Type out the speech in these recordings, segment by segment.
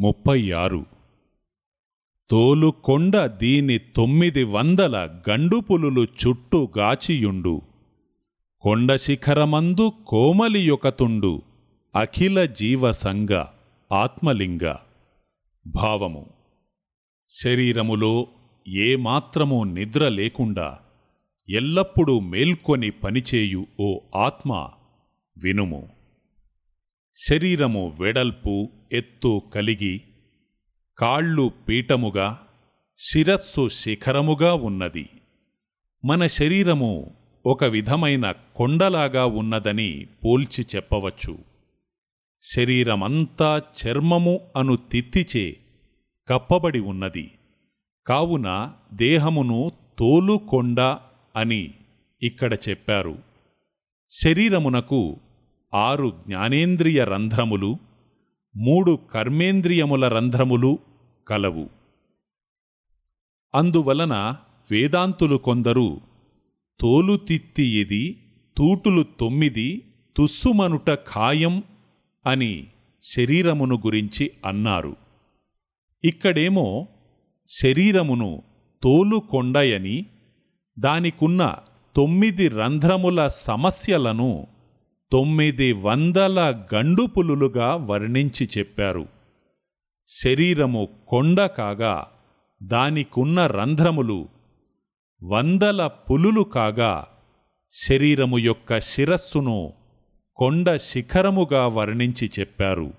ముప్పై ఆరు. తోలుకొండ దీని తొమ్మిది వందల గండుపులులు చుట్టూ గాచియుండు. కొండ శిఖరమందు కోమలియొకతుండు అఖిల జీవసంగ ఆత్మలింగ. భావము. శరీరములో ఏమాత్రము నిద్ర లేకుండా ఎల్లప్పుడూ మేల్కొని పనిచేయు ఓ ఆత్మ వినుము. శరీరము వెడల్పు ఎత్తు కలిగి కాళ్ళు పీఠముగా శిరస్సు శిఖరముగా ఉన్నది. మన శరీరము ఒక విధమైన కొండలాగా ఉన్నదని పోల్చి చెప్పవచ్చు. శరీరమంతా చర్మము అను తిత్తిచే కప్పబడి ఉన్నది. కావున దేహమును తోలుకొండ అని ఇక్కడ చెప్పారు. శరీరమునకు ఆరు జ్ఞానేంద్రియ రంధ్రములు మూడు కర్మేంద్రియముల రంధ్రములు కలవు. అందువలన వేదాంతులు కొందరు తోలుతిత్తి ఇది తూటులు తొమ్మిది తుస్సుమనుట ఖాయం అని శరీరమును గురించి అన్నారు. ఇక్కడేమో శరీరమును తోలుకొండయని దానికున్న తొమ్మిది రంధ్రముల సమస్యలను తొమ్మిది వందల గండుపులులుగా వర్ణించి చెప్పారు. శరీరము కొండ కాగా దానికున్న రంధ్రములు వందల పులులు కాగా శరీరము యొక్క శిరస్సును కొండ శిఖరముగా వర్ణించి చెప్పారు.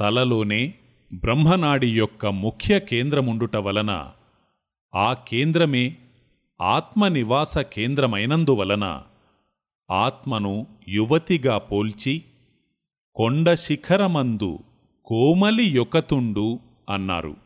తలలోనే బ్రహ్మనాడి యొక్క ముఖ్య కేంద్రముండుట వలన ఆ కేంద్రమే ఆత్మనివాస కేంద్రమైనందువలన ఆత్మను యువతిగా పోల్చి కొండ శిఖరమందు కోమలి యొకతుండు అన్నారు.